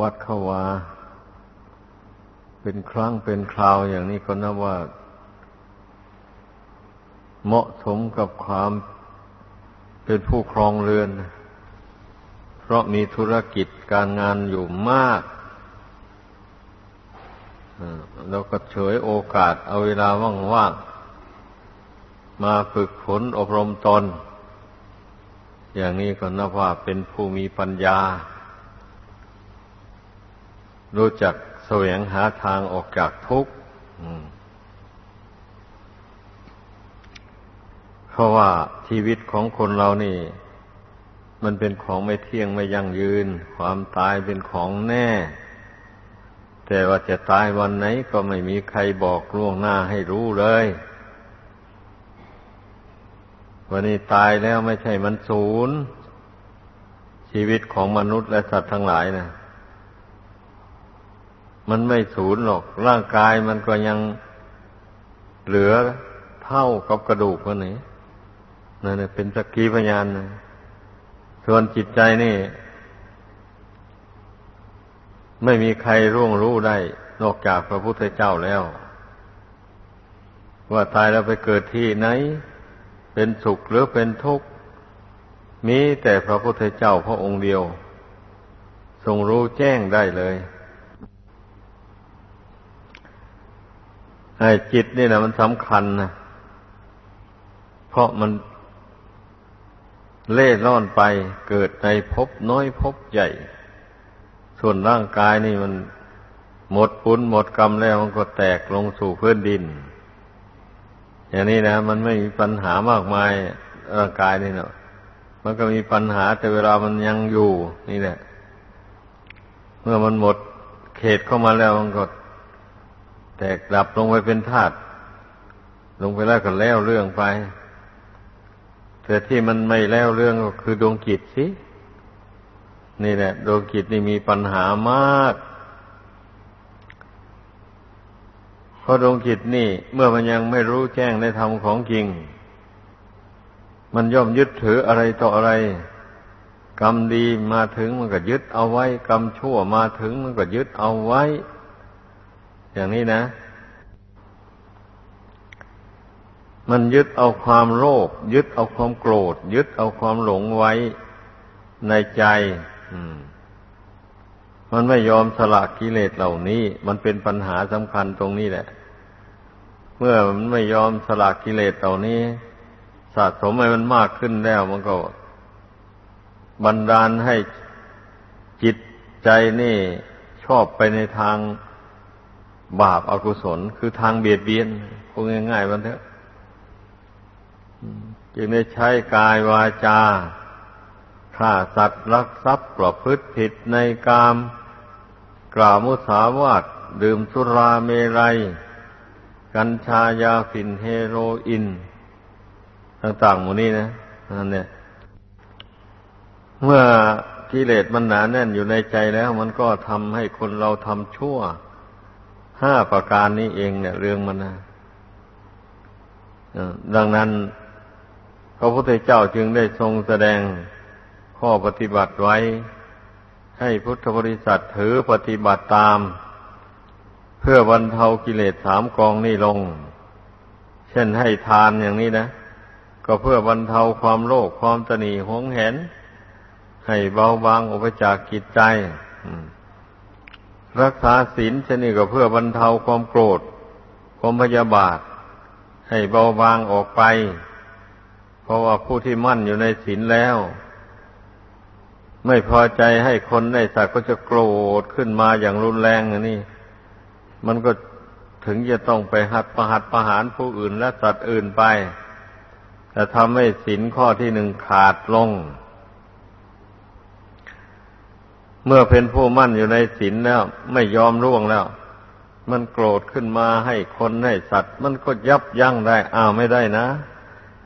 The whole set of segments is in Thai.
วัดเข้าวาเป็นครั้งเป็นคราวอย่างนี้ก็นับว่า เหมาะสมกับความเป็นผู้ครองเรือน เพราะมีธุรกิจการงานอยู่มากเราก็เฉยโอกาสเอาเวลาว่างๆมาฝึกฝนอบรมตน อย่างนี้ก็นับว่าเป็นผู้มีปัญญา รู้จักแสวงหาทางออกจากทุกข์เพราะว่าชีวิตของคนเรานี่ มันเป็นของไม่เที่ยงไม่ยั่งยืน ความตายเป็นของแน่ แต่ว่าจะตายวันไหนก็ไม่มีใครบอกล่วงหน้าให้รู้เลยวันนี้ตายแล้วไม่ใช่มันศูนย์ชีวิตของมนุษย์และสัตว์ทั้งหลายนะ มันไม่สูญหรอก ร่างกายมันก็ยังเหลือเท่ากับกระดูกมันนี่นั่นเป็นสักขีพยานนะส่วนจิตใจนี่ ไม่มีใครร่วงรู้ได้ นอกจากพระพุทธเจ้าแล้ว ว่าตายแล้วไปเกิดที่ไหน เป็นสุขหรือเป็นทุกข์มีแต่พระพุทธเจ้าพระองค์เดียว ทรงรู้แจ้งได้เลยไอ้ จิตนี่นะมันสำคัญนะเพราะมันเล่ร่อนไปเกิดในภพน้อยภพใหญ่ ส่วนร่างกายนี่มันหมดปุญหมดกรรมแล้วมันก็แตกลงสู่พื้นดิน อย่างนี้นะมันไม่มีปัญหามากมายร่างกายนี่เนาะมันก็มีปัญหาแต่เวลามันยังอยู่นี่แหละเมื่อมันหมดเขตเข้ามาแล้วมันก็ แตกดับลงไปเป็นธาตุลงไปแล้วก็แล้วเรื่องไป แต่ที่มันไม่แล้วเรื่องก็คือดวงจิตสินี่แหละดวงจิตนี่มีปัญหามากเพราะดวงจิตนี่ เมื่อมันยังไม่รู้แจ้งในธรรมของจริง มันย่อมยึดถืออะไรต่ออะไร กรรมดีมาถึงมันก็ยึดเอาไว้ กรรมชั่วมาถึงมันก็ยึดเอาไว้ อย่างนี้นะ มันยึดเอาความโลภยึดเอาความโกรธ ยึดเอาความหลงไว้ในใจมันไม่ยอมสละกิเลสเหล่านี้ มันเป็นปัญหาสำคัญตรงนี้แหละ เมื่อมันไม่ยอมสละกิเลสเหล่านี้ สะสมให้มันมากขึ้นแล้ว มันก็บันดาลให้จิตใจนี่ชอบไปในทาง บาปอากุศล คือทางเบียดเบียนพูดง่ายๆวันเถอะจึงได้ใช้กายวาจาฆ่าสัตว์รักทรัพย์ประพฤติผิดในกามกล่าวมุสาวาทดื่มสุราเมรัย กัญชายาฝิ่นเฮโรอีนต่างๆหมดนี้นะนั่นเนี่ยเมื่อกิเลสมันหนาแน่นอยู่ในใจแล้ว มันก็ทำให้คนเราทำชั่ว ห้าประการนี้เองเนี่ย เรื่องมันนะดังนั้น พระพุทธเจ้าจึงได้ทรงแสดงข้อปฏิบัติไว้ ให้พุทธบริษัทถือปฏิบัติตาม เพื่อบรรเทากิเลสสามกองนี้ลง เช่นให้ทานอย่างนี้นะ ก็เพื่อบรรเทาความโลภความตนีหวงเห็น ให้เบาบางออกไปจากกิจใจ อืม รักษาศีลชนิดก็เพื่อบรรเทาความโกรธ ความพยาบาท ให้เบาบางออกไป เพราะว่าผู้ที่มั่นอยู่ในศีลแล้ว ไม่พอใจให้คนในสัตว์ก็จะโกรธขึ้นมาอย่างรุนแรงอันนี้ มันก็ถึงจะต้องไปหัดประหัดประหารผู้อื่นและสัตว์อื่นไป แต่ทำให้ศีลข้อที่หนึ่งขาดลง เมื่อเป็นผู้มั่นอยู่ในศีลแล้ว ไม่ยอมร่วงแล้ว มันโกรธขึ้นมาให้คนให้สัตว์ มันก็ยับยั้งได้อ้าวไม่ได้นะ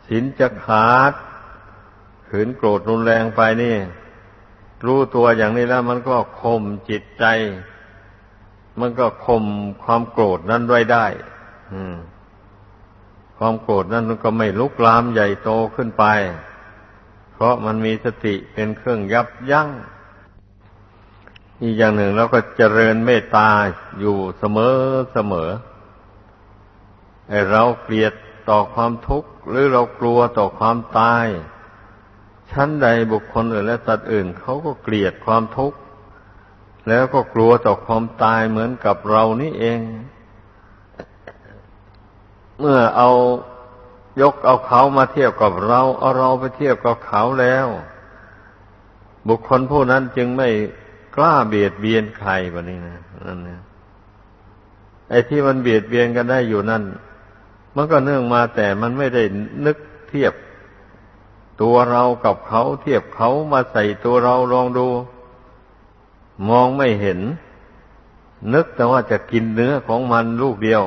ศีลจะขาดขืนโกรธรุนแรงไปนี่ รู้ตัวอย่างนี้แล้วมันก็ข่มจิตใจ มันก็ข่มความโกรธนั้นไว้ได้ความโกรธนั้นมันก็ไม่ลุกลามใหญ่โตขึ้นไป เพราะมันมีสติเป็นเครื่องยับยั้ง อีกอย่างหนึ่งเราก็เจริญเมตตาอยู่เสมอเสมอไอเราเกลียดต่อความทุกข์ หรือเรากลัวต่อความตาย ชั้นใดบุคคลอื่นและสัตว์อื่นเขาก็เกลียดความทุกข์ แล้วก็กลัวต่อความตายเหมือนกับเรานี่เอง เมื่อเอายกเอาเขามาเทียบกับเรา เอาเราไปเทียบกับเขาแล้ว บุคคลผู้นั้นจึงไม่ ล้าเบียดเบียนใครแบบนี้นะนั่นนะไอ้ที่มันเบียดเบียนกันได้อยู่นั่น มันก็เนื่องมาแต่มันไม่ได้นึกเทียบตัวเรากับเขาเทียบเขามาใส่ตัวเราลองดู มองไม่เห็น นึกแต่ว่าจะกินเนื้อของมันลูกเดียว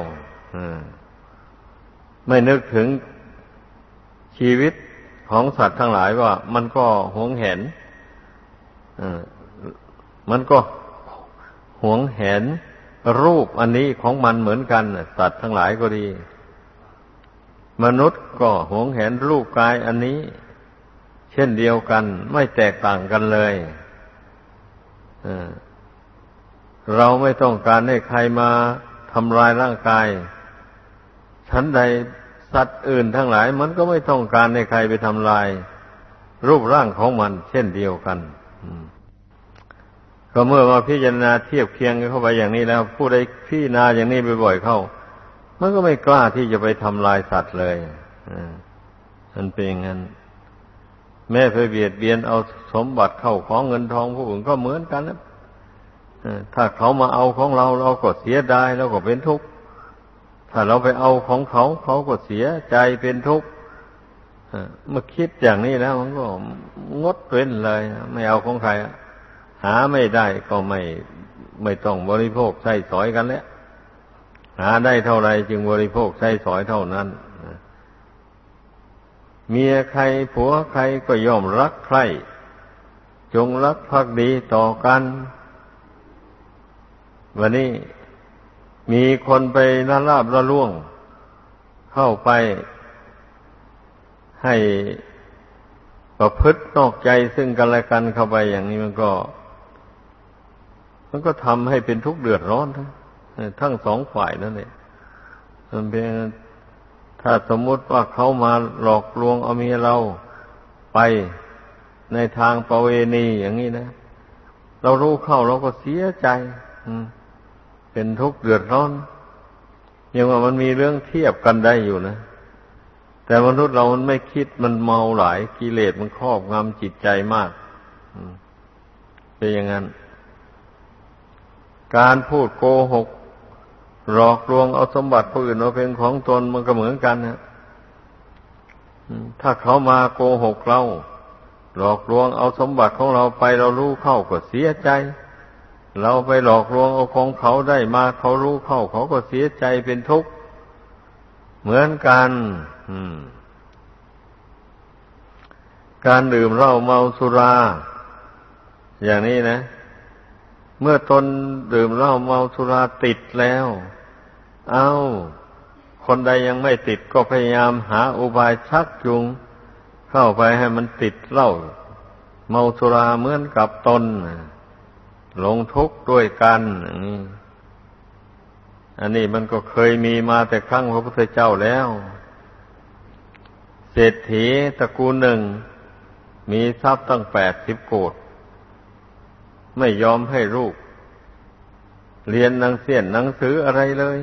ไม่นึกถึงชีวิตของสัตว์ทั้งหลายว่า มันก็หวงเห็น มันก็หวงเห็นรูปอันนี้ของมันเหมือนกันสัตว์ทั้งหลายก็ดี มนุษย์ก็หวงเห็นรูปกายอันนี้ เช่นเดียวกันไม่แตกต่างกันเลยเราไม่ต้องการให้ใครมาทำลายร่างกายฉันใดสัตว์อื่นทั้งหลาย มันก็ไม่ต้องการให้ใครไปทำลาย รูปร่างของมัน เช่นเดียวกัน ก็เมื่อมาพิจารณาเทียบเคียงกันเข้าไปอย่างนี้แล้ว ผู้ใดพิจารณาอย่างนี้บ่อยๆเข้า มันก็ไม่กล้าที่จะไปทำลายสัตว์เลยอมันเป็นอย่างนั้น แม่ไปเบียดเบียนเอาสมบัติเข้าของเงินทองผู้อื่นก็เหมือนกันนะถ้าเขามาเอาของเราเราก็เสียดายเราก็เป็นทุกข์ถ้าเราไปเอาของเขาเขาก็เสียใจเป็นทุกข์เมื่อคิดอย่างนี้แล้ว มันก็งดเว้นเลย ไม่เอาของใคร หาไม่ได้ก็ไม่ไม่ต้องบริโภคใช้สอยกันแล้วหาได้เท่าไรจึงบริโภคใช้สอยเท่านั้นเมียใครผัวใครก็ย่อมรักใครจงรักภักดีต่อกัน วันนี้มีคนไปนาลาบละล่วง เข้าไปให้ประพฤตินอกใจซึ่งกันและกันเข้าไปอย่างนี้มันก็ มันก็ทำให้เป็นทุกข์เดือดร้อนทั้งทั้งสองฝ่ายนั่นเองมันเป็นถ้าสมมุติว่าเขามาหลอกลวงเอาเมียเราไปในทางประเวณีอย่างนี้นะ เรารู้เข้าเราก็เสียใจอืมเป็นทุกข์เดือดร้อนยังว่ามันมีเรื่องเทียบกันได้อยู่นะ แต่มนุษย์เรามันไม่คิดมันเมาหลายกิเลสมันครอบงำจิตใจมากเป็นอย่างนั้น การพูดโกหก หลอกลวงเอาสมบัติผู้อื่นมาเป็นของตนมันก็เหมือนกันนะถ้าเขามาโกหกเรา หลอกลวงเอาสมบัติของเราไปเรารู้เข้าก็เสียใจ เราไปหลอกลวงเอาของเขาได้มาเขารู้เข้า เขาก็เสียใจเป็นทุกข์เหมือนกันการดื่มเหล้าเมาสุรา อย่างนี้นะ เมื่อตนดื่มเหล้าเมาสุราติดแล้ว เอาคนใดยังไม่ติดก็พยายามหาอุบายชักจูงเข้าไปให้มันติดเหล้าเมาสุราเหมือนกับตนลงทุกข์ด้วยกันอันนี้มันก็เคยมีมาแต่ครั้งพระพุทธเจ้าแล้ว เศรษฐีตระกูลหนึ่ง มีทรัพย์ตั้งแปดสิบโกด ไม่ยอมให้ลูก เรียนหนังเสียนหนังสืออะไรเลย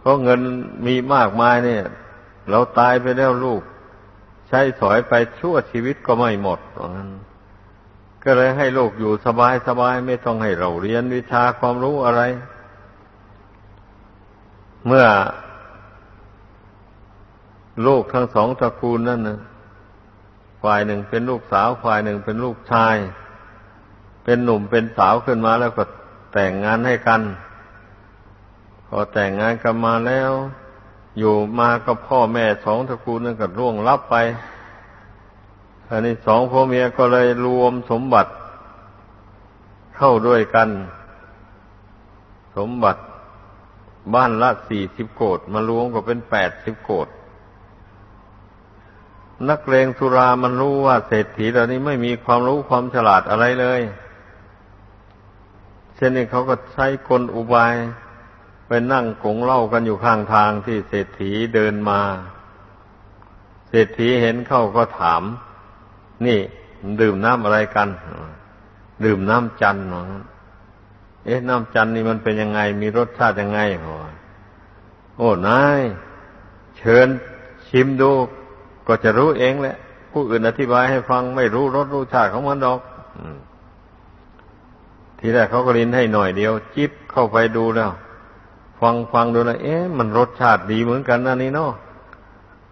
เพราะเงินมีมากมายเนี่ย เราตายไปแล้วลูก ใช้สอยไปชั่วชีวิตก็ไม่หมดนั้นก็เลยให้ลูกอยู่สบายสบายไม่ต้องให้เราเรียนวิชาความรู้อะไร เมื่อลูกทั้งสองตระกูลนั่นนะฝ่ายหนึ่งเป็นลูกสาวฝ่ายหนึ่งเป็นลูกชาย เป็นหนุ่มเป็นสาวขึ้นมาแล้วก็แต่งงานให้กัน พอแต่งงานกันมาแล้ว อยู่มากับพ่อแม่สองตระกูลนั่นก็ร่วงลับไปอันนี้สองพ่อเมียก็เลยรวมสมบัติ เข้าด้วยกัน สมบัติบ้านละสี่สิบโกดมารวมก็เป็นแปดสิบโกดนักเลงสุรามันรู้ว่าเศรษฐีเหล่านี้ไม่มีความรู้ความฉลาดอะไรเลย เช่นนี้เขาก็ใช้กลอุบาย ไปนั่งกงเล่ากันอยู่ข้างทางที่เศรษฐีเดินมา เศรษฐีเห็นเข้าก็ถาม นี่ดื่มน้ำอะไรกัน ดื่มน้ำจันทร์เอ๊ะน้ำจันทร์นี่มันเป็นยังไง มีรสชาติยังไงโอ้นายเชิญชิมดูก็จะรู้เองแหละ ผู้อื่นอธิบายให้ฟังไม่รู้รสรู้ชาติของมันดอก ทีแรกเขาก็ลิ้นให้หน่อยเดียว จิบเข้าไปดูแล้ว ฟังฟังดูแล้วเอ๊ะมันรสชาติดีเหมือนกันนะนี่เนาะ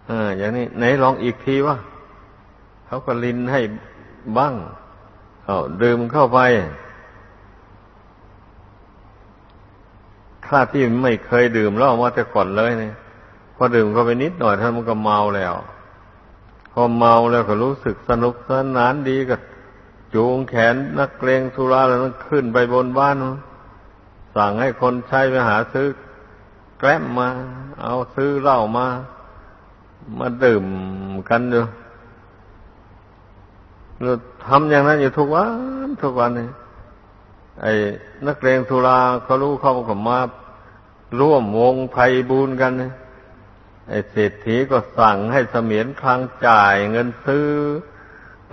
อ่าอย่างนี้ไหนลองอีกทีวะเขาก็ลิ้นให้บ้างเอาดื่มเข้าไปข้าที่ไม่เคยดื่มเหล้ามาแต่ก่อนเลยเนี่ยพอดื่มเข้าไปนิดหน่อยท่านมันก็เมาแล้ว พอเมาแล้วก็รู้สึกสนุกสนานดีก็ จูงแขนนักเลงสุราแล้วนั้นขึ้นไปบนบ้าน สั่งให้คนใช้ไปหาซื้อแกล้มมา เอาซื้อเหล้ามา มาดื่มกันดูเราทำอย่างนั้นอยู่ทุกวันทุกวันนี่ไอ้นักเลงสุราเขารู้เขาก็มาร่วมวงไพบูนกันไอ้เศรษฐีก็สั่งให้เสมียนคลังจ่ายเงินซื้อ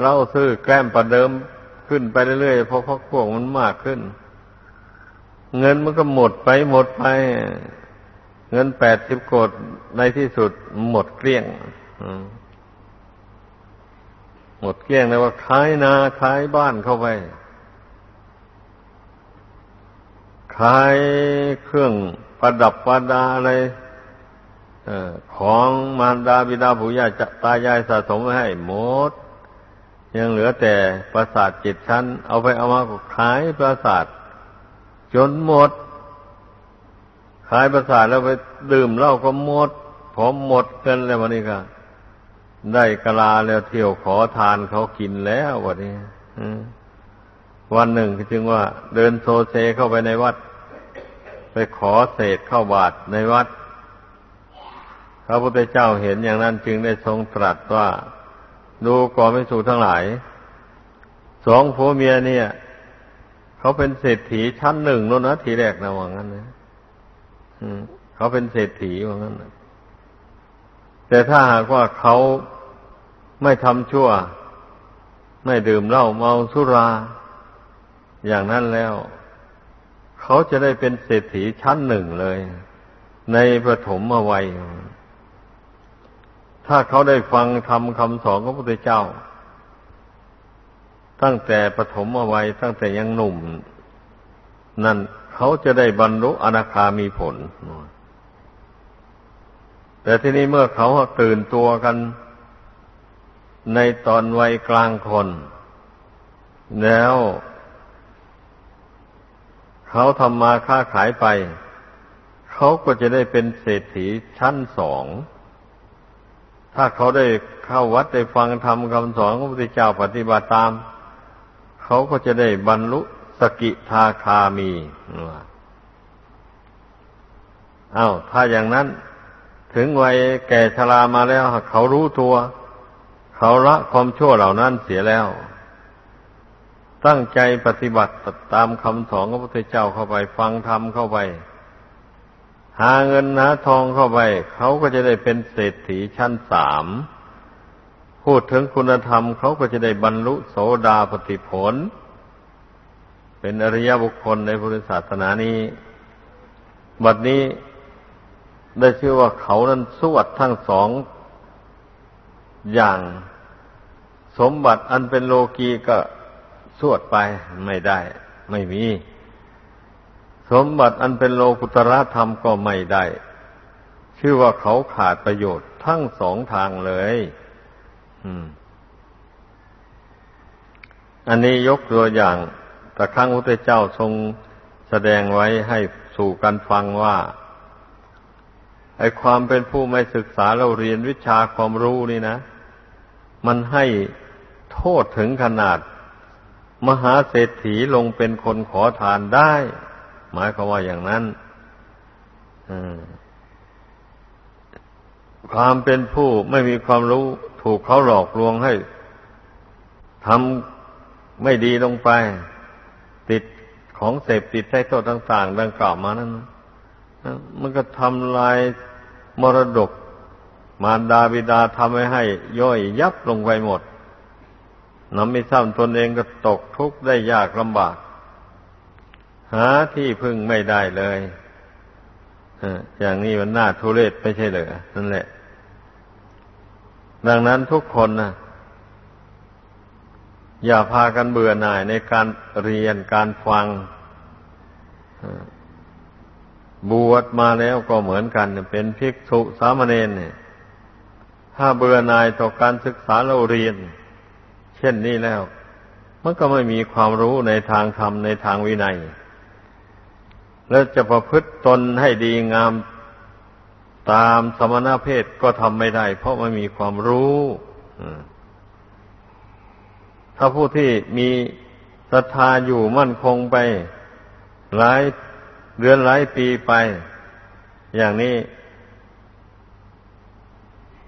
เล่าซื้อแกล้มประเดิมขึ้นไปเรื่อยๆเพราะพักพวกมันมากขึ้น เงินมันก็หมดไปหมดไป เงินแปดสิบโกดในที่สุดหมดเกลี้ยงหมดเกลี้ยงเลยว่าขายนาขายบ้านเข้าไปขายเครื่องประดับประดาอะไรของมารดาบิดาผู้ย่าจะตายายสะสมไว้ให้หมด ยังเหลือแต่ประสาทจิตชั้น เอาไปเอามาขายประสาท จนหมด ขายประสาทแล้วไปดื่มเหล้าก็หมดพอหมดกันแล้ววันนี้ก็ได้กลาแล้วเที่ยวขอทานเขากินแล้ววันนี้วันหนึ่งจึงว่า เดินโซเซเข้าไปในวัด ไปขอเศษเข้าบาทในวัดพระพุทธเจ้าเห็นอย่างนั้นจึงได้ทรงตรัสว่า ดูก่อนไม่สูทั้งหลาย สองผัวเมียเนี่ย เขาเป็นเศรษฐีชั้นหนึ่งโน่นนะทีแรกนะว่างั้นนะเขาเป็นเศรษฐีว่างั้นนะแต่ถ้าหากว่าเขาไม่ทำชั่ว ไม่ดื่มเหล้าเมาสุรา อย่างนั้นแล้ว เขาจะได้เป็นเศรษฐีชั้นหนึ่งเลย ในประถมวัย ถ้าเขาได้ฟังทำคำสอนของพระพุทธเจ้า ตั้งแต่ประถมวัยตั้งแต่ยังหนุ่ม นั่นเขาจะได้บรรลุอนาคามีผล แต่ที่นี้เมื่อเขาตื่นตัวกัน ในตอนวัยกลางคน แล้วเขาทำมาค้าขายไป เขาก็จะได้เป็นเศรษฐีชั้นสอง ถ้าเขาได้เข้าวัดได้ฟังธรรมคำสอนของพระพุทธเจ้าปฏิบัติตาม เขาก็จะได้บรรลุสกิทาคามีอา้าวถ้าอย่างนั้น ถึงวัยแก่ชรามาแล้วเขารู้ตัว เขาละความชั่วเหล่านั้นเสียแล้ว ตั้งใจปฏิบัติตามคำสอนของพระพุทธเจ้าเข้าไป ฟังธรรมเข้าไป หาเงินหาทองเข้าไป เขาก็จะได้เป็นเศรษฐีชั้นสามพูดถึงคุณธรรมเขาก็จะได้บรรลุโสดาปฏิผล เป็นอริยบุคคลในพุทธศาสนานี้ บัดนี้ได้ชื่อว่าเขานั้นสวดทั้งสองอย่างสมบัติอันเป็นโลกีก็สวดไปไม่ได้ ไม่มี สมบัติอันเป็นโลกุตระธรรมก็ไม่ได้ ชื่อว่าเขาขาดประโยชน์ทั้งสองทางเลยอันนี้ยกตัวอย่าง แต่ครั้งพระเจ้าทรงแสดงไว้ให้สู่กันฟังว่า ไอความเป็นผู้ไม่ศึกษาเราเรียนวิชาความรู้นี่นะ มันให้โทษถึงขนาด มหาเศรษฐีลงเป็นคนขอทานได้ หมายความว่าอย่างนั้นความเป็นผู้ไม่มีความรู้ ถูกเขาหลอกลวงให้ทำไม่ดีลงไป ติดของเสพติดใช้โทษต่าง ๆ ดังกล่าวมานั้นมันก็ทำลายมรดก มารดาบิดาทำให้ให้ย่อยยับลงไปหมดน้ำไม่ซ้ำตนเองก็ตกทุกข์ได้ยากลำบาก หาที่พึ่งไม่ได้เลยอย่างนี้มันน่าทุเรศไม่ใช่เหรอนั่นแหละ ดังนั้นทุกคนนะอย่าพากันเบื่อหน่ายในการเรียนการฟังบวชมาแล้วก็เหมือนกัน เป็นภิกษุสามเณรเนี่ยถ้าเบื่อหน่ายต่อการศึกษาเราเรียน เช่นนี้แล้ว มันก็ไม่มีความรู้ในทางธรรมในทางวินัย แล้วจะประพฤติตนให้ดีงามตามสมณเพศก็ทำไม่ได้ เพราะไม่มีความรู้ถ้าผู้ที่มีศรัทธาอยู่มั่นคงไป หลายเดือนหลายปีไป อย่างนี้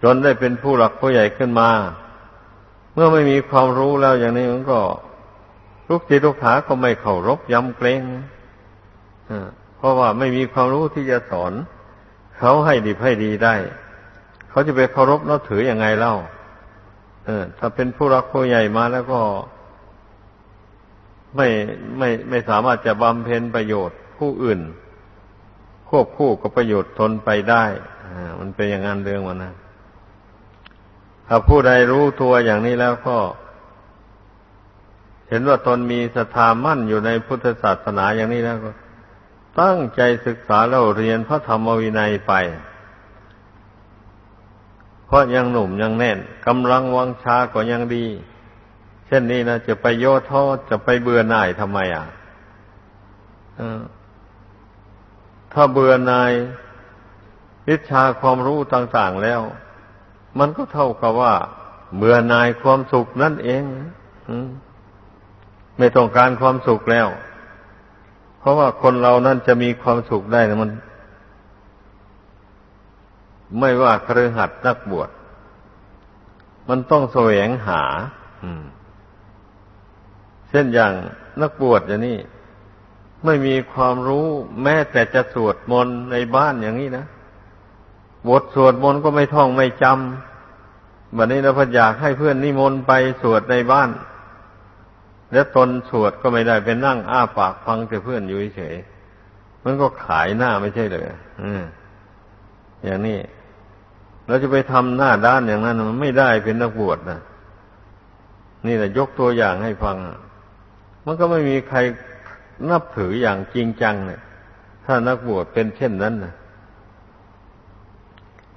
จนได้เป็นผู้หลักผู้ใหญ่ขึ้นมา เมื่อไม่มีความรู้แล้วอย่างนี้มันก็ลูกจิตลูกขาก็ไม่เคารพยำเกรง เพราะว่าไม่มีความรู้ที่จะสอน เขาให้ดีให้ดีได้ เขาจะไปเคารพนับถืออยังไงเล่าเออ ถ้าเป็นผู้รักผู้ใหญ่มาแล้วก็ ไม่ไม่ไม่สามารถจะบำเพ็ญประโยชน์ผู้อื่น ควบคู่กับประโยชน์ทนไปได้อ่ามันเป็นอย่างนั้นเรื่องมันนะถ้าผู้ใดรู้ตัวอย่างนี้แล้วก็ เห็นว่าตนมีศรัทธามั่นอยู่ในพุทธศาสนาอย่างนี้แล้วก็ ตั้งใจศึกษาแล้วเรียนพระธรรมวินัยไป เพราะยังหนุ่มยังแน่นกำลังวังชาก็ยังดี เช่นนี้นะจะไปโยท้อจะไปเบื่อหน่ายทำไมอะถ้าเบื่อหน่ายวิชาความรู้ต่าง ๆแล้ว มันก็เท่ากับว่าเบื่อหน่ายความสุขนั่นเองไม่ต้องการความสุขแล้ว เพราะว่าคนเรานั่นจะมีความสุขได้นะมัน ไม่ว่าครือหัดนักบวชมันต้องแสวงหาเช่นอย่างนักบวชอย่างนี้ไม่มีความรู้แม้แต่จะสวดมนต์ในบ้านอย่างนี้นะบทสวดมนต์ก็ไม่ท่องไม่จำบัดนี้เราพอยากให้เพื่อนนิมนต์ไปสวดในบ้าน แล้วตนสวดก็ไม่ได้เป็นนั่งอ้าปากฟังแต่เพื่อนอยู่เฉยมันก็ขายหน้าไม่ใช่เลยอืมอย่างนี้เราจะไปทำหน้าด้านอย่างนั้นมันไม่ได้เป็นนักบวชนะนี่แหละยกตัวอย่างให้ฟัง มันก็ไม่มีใครนับถืออย่างจริงจังเนี่ยถ้านักบวชเป็นเช่นนั้นนะ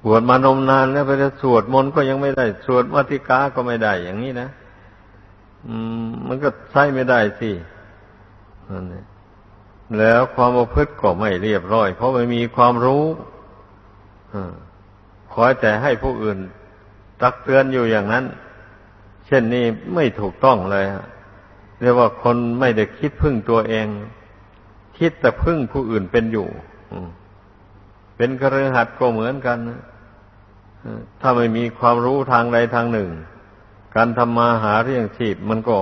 บวชมานมนานแล้วไปจะสวดมนต์ก็ยังไม่ได้ สวดมัติกาก็ไม่ได้อย่างนี้นะ มันก็ใช้ไม่ได้สินั่นเองแล้วความประพฤติก็ไม่เรียบร้อย เพราะไม่มีความรู้อ่าขอแต่ให้ผู้อื่น ตักเตือนอยู่อย่างนั้น เช่นนี้ไม่ถูกต้องเลยเรียกว่าคนไม่ได้คิดพึ่งตัวเอง คิดแต่พึ่งผู้อื่นเป็นอยู่เป็นกระหัดก็เหมือนกันถ้าไม่มีความรู้ทางใดทางหนึ่ง การทำมาหาเรื่องชีพมันก็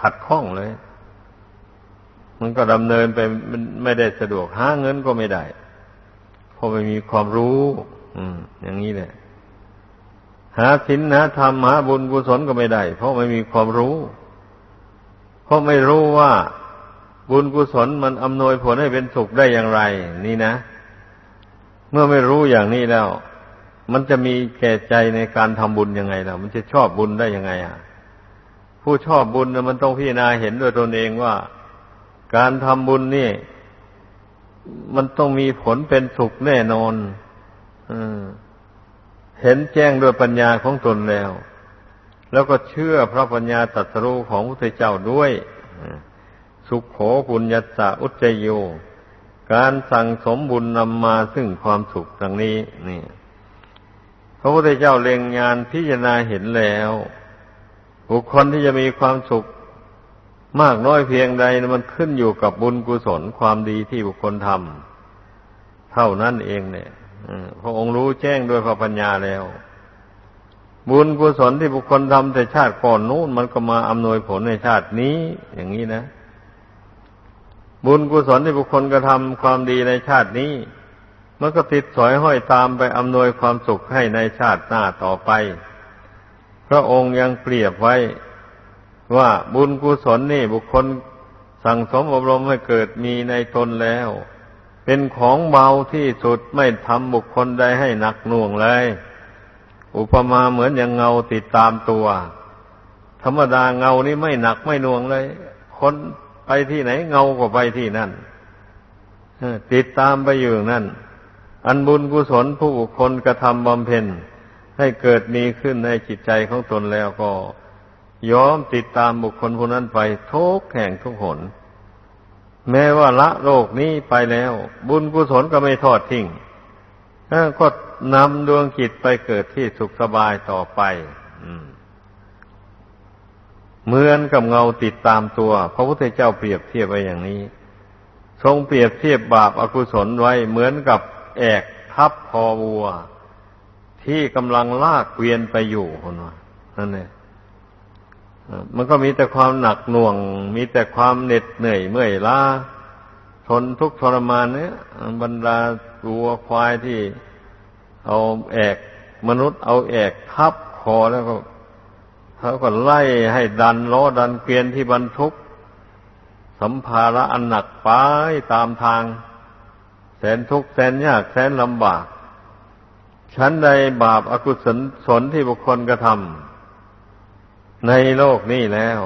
ขัดข้องเลย มันก็ดำเนินไปไม่ได้สะดวกหาเงินก็ไม่ได้เพราะไม่มีความรู้ อืม อย่างนี้แหละหาศีลหาธรรมหาบุญกุศลก็ไม่ได้ เพราะไม่มีความรู้ เพราะไม่รู้ว่าบุญกุศลมันอำนวยผลให้เป็นสุขได้อย่างไร นี่นะ เมื่อไม่รู้อย่างนี้แล้ว มันจะมีแก่ใจในการทำบุญยังไงล่ะ มันจะชอบบุญได้ยังไง อะ ผู้ชอบบุญมันต้องพิจารณาเห็นด้วยตนเองว่า การทำบุญนี่ มันต้องมีผลเป็นสุขแน่นอนเห็นแจ้งด้วยปัญญาของตนแล้ว แล้วก็เชื่อพระปัญญาตรัสรู้ของพระพุทธเจ้าด้วยสุขโขปุญญาสะอุจจโย การสั่งสมบุญนำมาซึ่งความสุขดังนี้นี่ พระพุทธเจ้าเล็งงานพิจารณาเห็นแล้ว บุคคลที่จะมีความสุขมากน้อยเพียงใดมันขึ้นอยู่กับบุญกุศลความดีที่บุคคลทำเท่านั้นเองเนี่ยพระองค์รู้แจ้งด้วยพระปัญญาแล้ว บุญกุศลที่บุคคลทำแต่ชาติก่อนนู้นมันก็มาอำนวยผลในชาตินี้ อย่างนี้นะ บุญกุศลที่บุคคลกระทำความดีในชาตินี้ มันก็ติดสอยห้อยตามไปอำนวยความสุขให้ในชาติหน้าต่อไป พระองค์ยังเปรียบไว้ว่าบุญกุศลนี่บุคคลสั่งสมอบรมให้เกิดมีในตนแล้ว เป็นของเบาที่สุดไม่ทำบุคคลใดให้หนักหน่วงเลย อุปมาเหมือนอย่างเงาติดตามตัว ธรรมดาเงานี่ไม่หนักไม่หน่วงเลย คนไปที่ไหนเงาก็ไปที่นั่นติดตามไปอยู่นั่น อันบุญกุศลผู้บุคคลกระทำบำเพ็ญให้เกิดมีขึ้นในจิตใจของตนแล้วก็ยอมติดตามบุคคลผู้นั้นไปทุกแห่งทุกหน แม้ว่าละโลกนี้ไปแล้ว บุญกุศลก็ไม่ทอดทิ้งก็นำดวงจิตไปเกิดที่สุขสบายต่อไปเหมือนกับเงาติดตามตัว พระพุทธเจ้าเปรียบเทียบไว้อย่างนี้ ทรงเปรียบเทียบบาปอากุศลไว้เหมือนกับ แอกทับคอวัว ที่กำลังลากเกวียนไปอยู่คนว่านั่นเองมันก็มีแต่ความหนักหน่วง มีแต่ความเหน็ดเหนื่อยเมื่อยล้าทนทุกข์ทรมานเนี่ยบรรดาตัวควายที่เอาแอกมนุษย์เอาแอกทับคอแล้วก็เขาก็ไล่ให้ดันล้อดันเกวียนที่บรรทุก สัมภาระอันหนักไปตามทาง แสนทุกข์แสนยากแสนลำบาก ชั้นใดบาปอากุศลสนที่บุคคลกระทำในโลกนี้แล้ว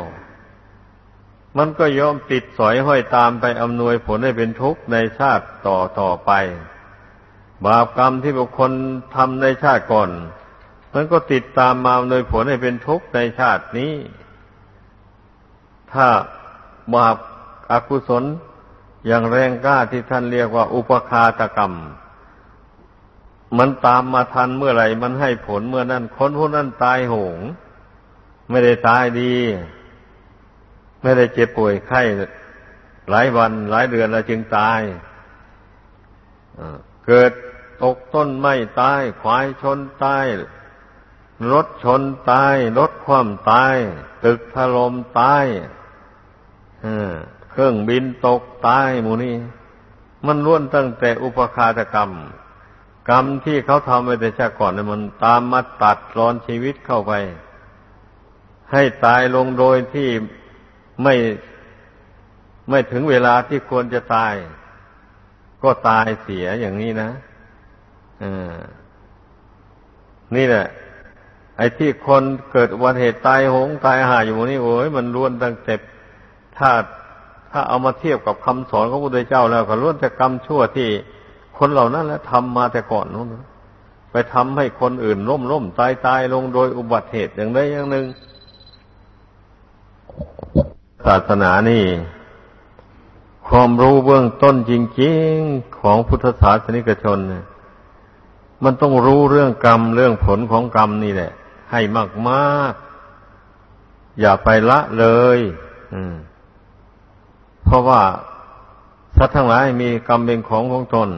มันก็ย่อมติดสอยห้อยตามไปอำนวยผลให้เป็นทุกข์ในชาติต่อต่อไป บาปกรรมที่บุคคลทำในชาติก่อน มันก็ติดตามมาอำนวยผลให้เป็นทุกข์ในชาตินี้ ถ้าบาปอากุศล อย่างแรงกล้าที่ท่านเรียกว่าอุปคาตกรรม มันตามมาทันเมื่อไหร่ มันให้ผลเมื่อนั้นคนผู้นั้นตายโหง ไม่ได้ตายดี ไม่ได้เจ็บป่วยไข้หลายวันหลายเดือนแล้วจึงตาย เกิดตกต้นไม้ตายควายชนตายรถชนตาย รถคว่ำตาย ตึกถล่มตาย เครื่องบินตกตายหมูนี่มันล้วนตั้งแต่อุปคาตกรรม กรรมที่เขาทำไว้แต่ชาติก่อนเนี่ยมันตามมาตัดรอนชีวิตเข้าไป ให้ตายลงโดยที่ไม่ไม่ถึงเวลาที่ควรจะตาย ก็ตายเสียอย่างนี้นะอนี่แหละ ไอ้ที่คนเกิดวันเหตุตายหงตายหาอยู่นี่โอ้ยมันล้วนตั้งแต่ถ้า ถ้าเอามาเทียบกับคำสอนของพระพุทธเจ้าแล้วก็ล้วนแต่กรรมชั่วที่คนเหล่านั้นแล้วทำมาแต่ก่อนนู้นไปทำให้คนอื่นล้มล้มตายตายลงโดยอุบัติเหตุอย่างใดอย่างหนึ่ง ศาสนานี่ ความรู้เบื้องต้นจริง ๆของพุทธศาสนิกชนมันต้องรู้เรื่องกรรมเรื่องผลของกรรมนี่แหละ ให้มากๆ อย่าไปละเลย เพราะว่าสัตว์ทั้งหลายมีกรรมเป็นของของตน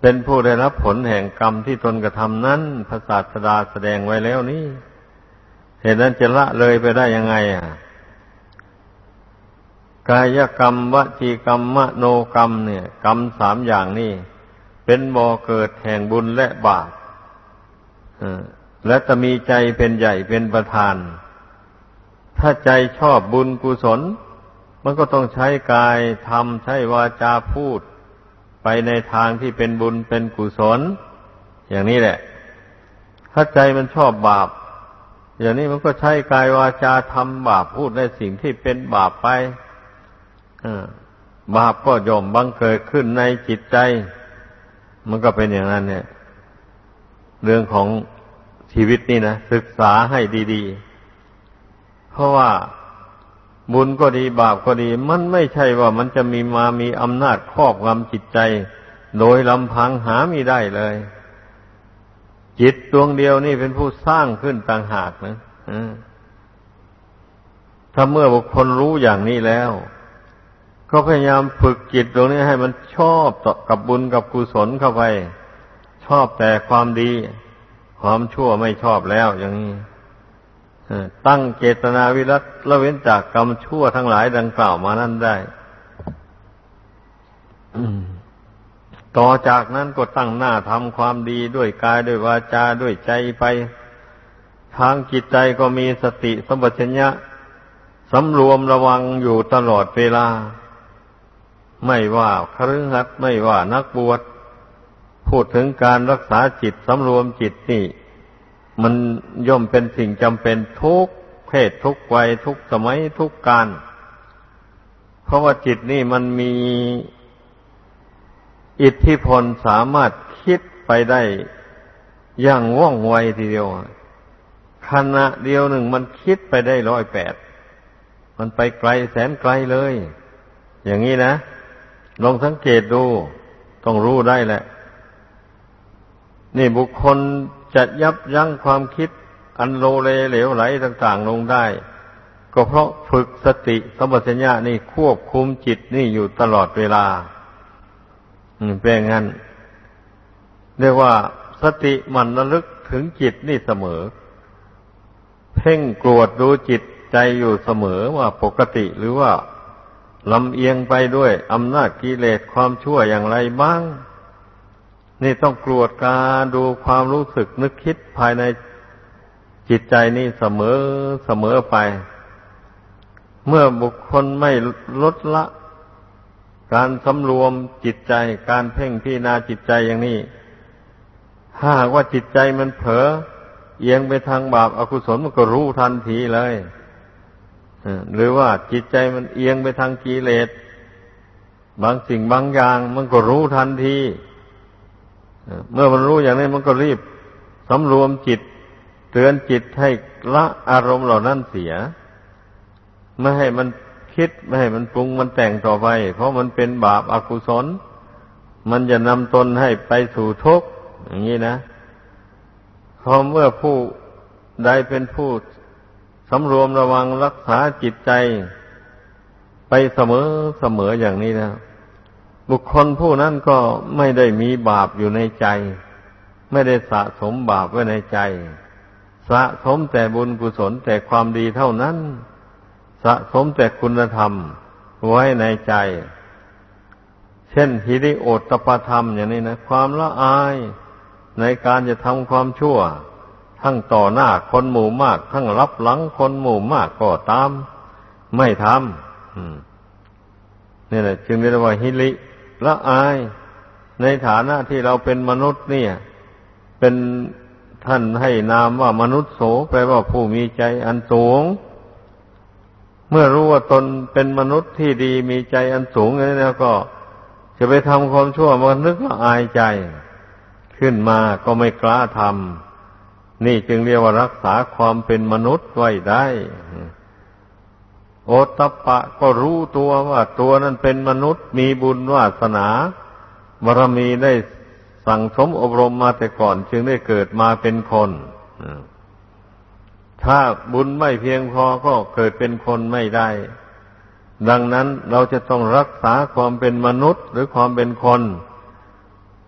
เป็นผู้ได้รับผลแห่งกรรมที่ตนกระทำนั้นพระศาสดาแสดงไว้แล้วนี่เหตุนั้นจะละเลยไปได้ยังไงอะกายกรรมวจีกรรมมโนกรรมเนี่ย กรรมสามอย่างนี่เป็นบ่อเกิดแห่งบุญและบาปและจะมีใจเป็นใหญ่เป็นประธาน ถ้าใจชอบบุญกุศล มันก็ต้องใช้กายทำใช้วาจาพูด ไปในทางที่เป็นบุญเป็นกุศล อย่างนี้แหละ ถ้าใจมันชอบบาป อย่างนี้มันก็ใช้กายวาจาทำบาปพูดในสิ่งที่เป็นบาปไปบาปก็ย่อมบังเกิดขึ้นในจิตใจ มันก็เป็นอย่างนั้นเนี่ย เรื่องของชีวิตนี่นะศึกษาให้ดี ๆ เพราะว่า บุญก็ดีบาปก็ดี มันไม่ใช่ว่ามันจะมีมามีอำนาจครอบงำจิตใจ โดยลำพังหามีได้เลย จิตดวงเดียวนี่เป็นผู้สร้างขึ้นต่างหากนะถ้าเมื่อบุคคลรู้อย่างนี้แล้ว ก็พยายามฝึกจิตตรงนี้ให้มันชอบต่อกับบุญกับกุศลเข้าไป ชอบแต่ความดี ความชั่วไม่ชอบแล้วอย่างนี้ ตั้งเจตนาวิรัตละเว้นจากกรรมชั่วทั้งหลายดังกล่าวมานั้นได้ต่อจากนั้นก็ตั้งหน้าทำความดีด้วยกายด้วยวาจาด้วยใจไป ทางจิตใจก็มีสติสัมปชัญญะสำรวมระวังอยู่ตลอดเวลา ไม่ว่าคฤหัสถ์ไม่ว่านักบวชพูดถึงการรักษาจิตสำรวมจิตนี่ มันย่อมเป็นสิ่งจำเป็นทุกเพศทุกวัยทุกสมัยทุกการ เพราะว่าจิตนี่มันมีอิทธิพลสามารถคิดไปได้อย่างว่องไวทีเดียวขณะเดียวหนึ่งมันคิดไปได้ร้อยแปด มันไปไกลแสนไกลเลย อย่างนี้นะ ลองสังเกตดู ต้องรู้ได้แหละ นี่บุคคลจะยับยั้งความคิดอันโลเลเหลวไหลต่างๆลงได้ ก็เพราะฝึกสติสมบัติญานี่ควบคุมจิตนี่อยู่ตลอดเวลาเป็นงั้น เรียกว่าสติมันระลึกถึงจิตนี่เสมอ เพ่งกรวดดูจิตใจอยู่เสมอว่าปกติหรือว่าลำเอียงไปด้วยอำนาจกิเลสความชั่วอย่างไรบ้าง นี่ต้องกรวดกาดูความรู้สึกนึกคิดภายในจิตใจนี่เสมอเสมอไป เมื่อบุคคลไม่ลดละ การสำรวมจิตใจการเพ่งพิจารณาจิตใจอย่างนี้ ถ้าหากว่าจิตใจมันเผลอเอียงไปทางบาปอากุศลมันก็รู้ทันทีเลยหรือว่าจิตใจมันเอียงไปทางกิเลสบางสิ่งบางอย่างมันก็รู้ทันที เมื่อมันรู้อย่างนี้มันก็รีบสำรวมจิต เตือนจิตให้ละอารมณ์เหล่านั้นเสีย ไม่ให้มันคิดไม่ให้มันปรุงมันแต่งต่อไป เพราะมันเป็นบาปอากุศล มันจะนำตนให้ไปสู่ทุกข์อย่างนี้นะพอเมื่อผู้ใดเป็นผู้สำรวมระวังรักษาจิตใจ ไปเสมอเสมออย่างนี้นะ บุคคลผู้นั้นก็ไม่ได้มีบาปอยู่ในใจ ไม่ได้สะสมบาปไว้ในใจ สะสมแต่บุญกุศลแต่ความดีเท่านั้น สะสมแต่คุณธรรมไว้ในใจ เช่นฮิริโอตปธรรมอย่างนี้นะความละอายในการจะทำความชั่ว ทั้งต่อหน้าคนหมู่มาก ทั้งรับหลังคนหมู่มากก็ตาม ไม่ทำนี่แหละจึงเรียกว่าฮิริ ละอายในฐานะที่เราเป็นมนุษย์เนี่ย เป็นท่านให้นามว่ามนุษย์โสแปลว่าผู้มีใจอันสูง เมื่อรู้ว่าตนเป็นมนุษย์ที่ดีมีใจอันสูงแล้วก็จะไปทำความชั่วมันนึกว่าอายใจ ขึ้นมาก็ไม่กล้าทำนี่จึงเรียกว่ารักษาความเป็นมนุษย์ไว้ได้ โอตปะก็รู้ตัวว่าตัวนั้นเป็นมนุษย์มีบุญวาสนาบารมีได้สั่งสมอบรมมาแต่ก่อน จึงได้เกิดมาเป็นคนถ้าบุญไม่เพียงพอก็เกิดเป็นคนไม่ได้ ดังนั้นเราจะต้องรักษาความเป็นมนุษย์หรือความเป็นคน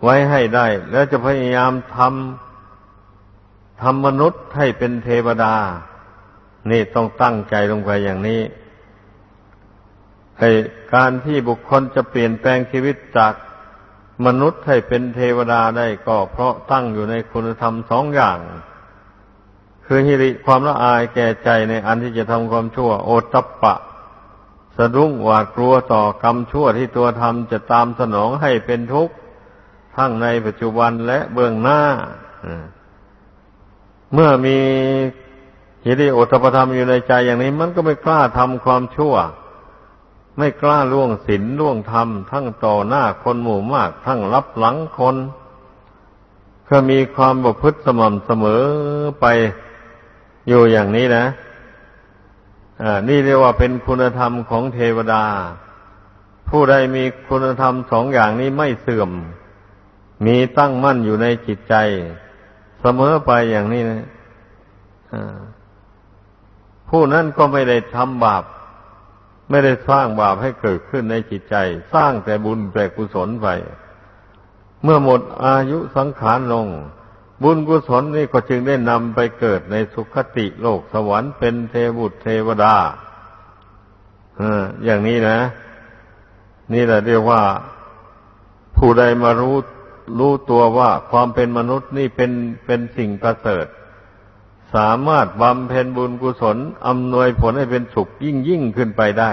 ไว้ให้ได้ แล้วจะพยายามทำทำมนุษย์ให้เป็นเทวดา นี่ต้องตั้งใจลงไปอย่างนี้ ให้การที่บุคคลจะเปลี่ยนแปลงชีวิตจากมนุษย์ให้เป็นเทวดาได้ก็เพราะตั้งอยู่ในคุณธรรมสองอย่าง คือฮิริความละอายแก่ใจในอันที่จะทำความชั่ว โอตตะปะ สะดุ้งหวาดกลัวต่อกรรมชั่วที่ตัวทำจะตามสนองให้เป็นทุกข์ทั้งในปัจจุบันและเบื้องหน้า เมื่อมีฮิริโอตปธรรมอยู่ในใจอย่างนี้ มันก็ไม่กล้าทำความชั่ว ไม่กล้าล่วงศีลล่วงธรรม ทั้งต่อหน้าคนหมู่มาก ทั้งรับหลังคนเพื่อมีความบกพฤติสม่ำเสมอไปอยู่อย่างนี้นะอ่านี่เรียกว่าเป็นคุณธรรมของเทวดา ผู้ใดมีคุณธรรมสองอย่างนี้ไม่เสื่อม มีตั้งมั่นอยู่ในจิตใจ เสมอไปอย่างนี้นะผู้นั้นก็ไม่ได้ทำบาป ไม่ได้สร้างบาปให้เกิดขึ้นในจิตใจ สร้างแต่บุญแต่กุศลไป เมื่อหมดอายุสังขารลง บุญกุศลนี่ก็จึงได้นำไปเกิดในสุคติโลกสวรรค์เป็นเทวุตเทวดาอย่างนี้นะ นี่แหละเรียกว่าผู้ใดมารู้รู้ตัวว่าความเป็นมนุษย์นี่เป็นเป็นสิ่งประเสริฐ สามารถบำเพ็ญบุญกุศลอำนวยผลให้เป็นสุขยิ่งยิ่งขึ้นไปได้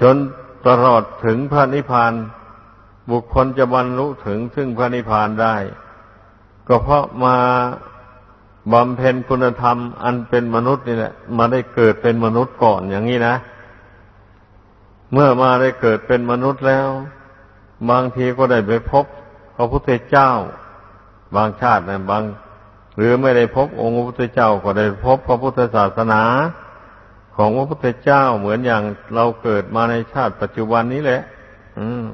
จนตลอดถึงพระนิพพาน บุคคลจะบรรลุถึงซึ่งพระนิพพานได้ ก็เพราะมาบำเพ็ญคุณธรรม อันเป็นมนุษย์นี่แหละ มาได้เกิดเป็นมนุษย์ก่อนอย่างนี้นะ เมื่อมาได้เกิดเป็นมนุษย์แล้ว บางทีก็ได้ไปพบพระพุทธเจ้า บางชาตินะบาง หรือไม่ได้พบองค์พระพุทธเจ้าก็ได้พบพระพุทธศาสนา ของพระพุทธเจ้าเหมือนอย่างเราเกิดมาในชาติปัจจุบันนี้แหละ อืม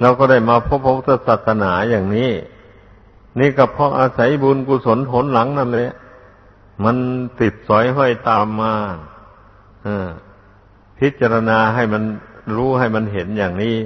เราก็ได้มาพบพระพุทธศาสนาอย่างนี้ นี่ก็เพราะอาศัยบุญกุศลผลหลังนั่นแหละมันติดสอยห้อยตามมาพิจารณาให้มันรู้ให้มันเห็นอย่างนี้